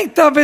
nem estava